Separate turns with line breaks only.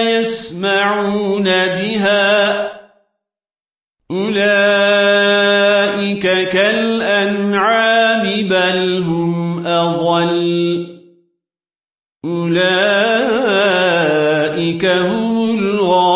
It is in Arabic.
يسمعون بها. أولئك كالأنعام بل هم أضل. أولئك هم الغالب